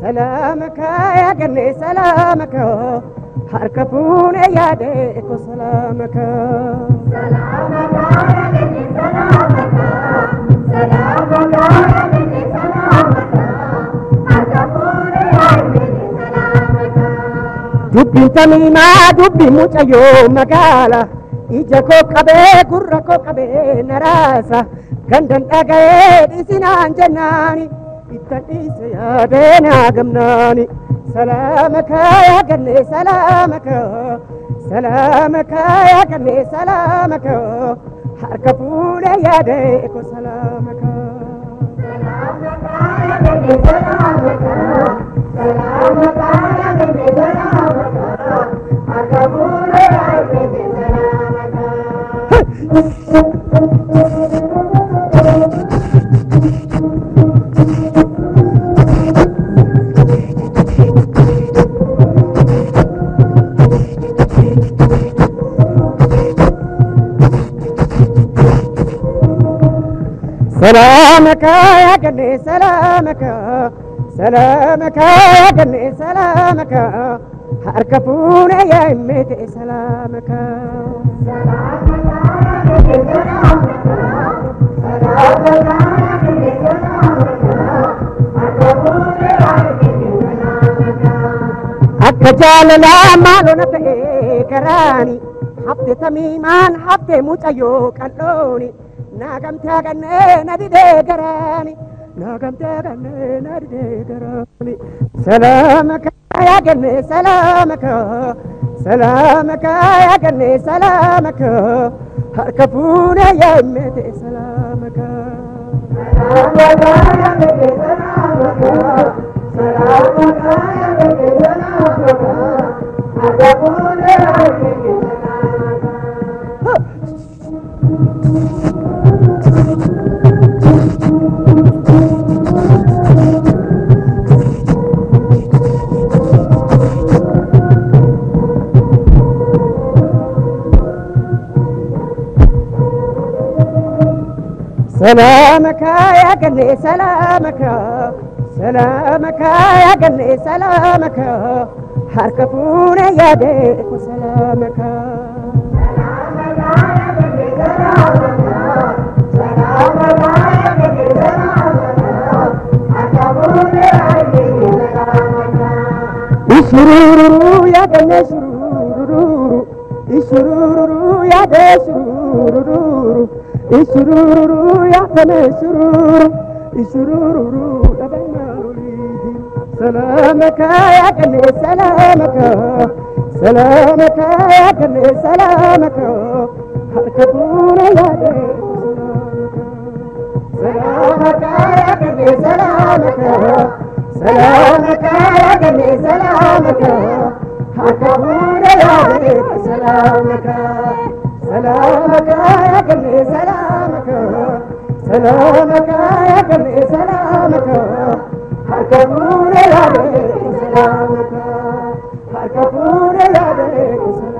ሰላምከ ያገኔ ሰላምከ ሀርከፉን ያደ ሰላምከ Dubbiin samiimaa dubbi mucayo magala ija ko qabee gurra ko qabee narasa gandan dhaga'ee dhiisinaan jennaani itta dhiise yaadee naa gamnaani salaama kaayaa gannee salaama koo salaama kaayaa gannee salaama koo harka fuudhee yaadee ko salaama koo. ሰላመከ ያገኒ ሰላመከ ሰላመከ ያገኒ ሰላመከ ሀርከፉነ ያይሜቴ ሰላመከ ሰላመከ jaalalaa maalona ta'e garaani hafte tamiimaan hafte mucayyoo qal'ooni naagamtaa gannee na garaani naagamtaa gannee na garaani salaama kaayaa gannee salaama kaa salaama kaayaa gannee salaama kaa harka fuunee yaa salaama kaa ሰላመካ ያገሌ ሰላመካ ሰላመካ ያገሌ ሰላመካ ሀርከፉነ ያደቁ ሰላመካ ሽሩሩሩ ያገኘ ሽሩሩሩ ሽሩሩሩ ያደ ሽሩሩ شرور شرور يا حسن شرور شرور يا بين سلامك يا قلبي سلامك سلامك يا قلبي سلامك حركبونا يا سلامك يا قلبي سلامك سلامك يا قلبي سلامك حركبونا يا سلامك سلامك يا قلبي سلامك سلامك يا قلبي سلامك حركبون يا سلامك حركبون يا سلامك